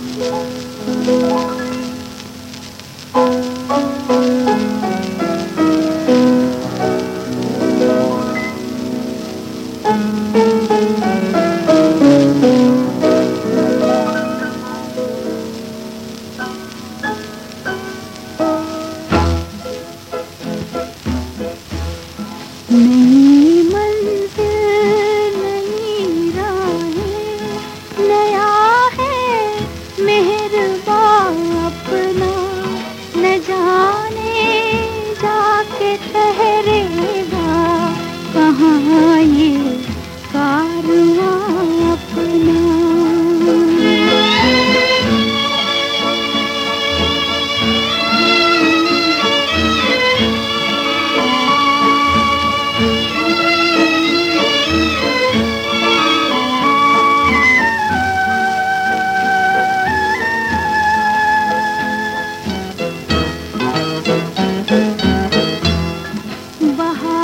Amen. Aha.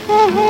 है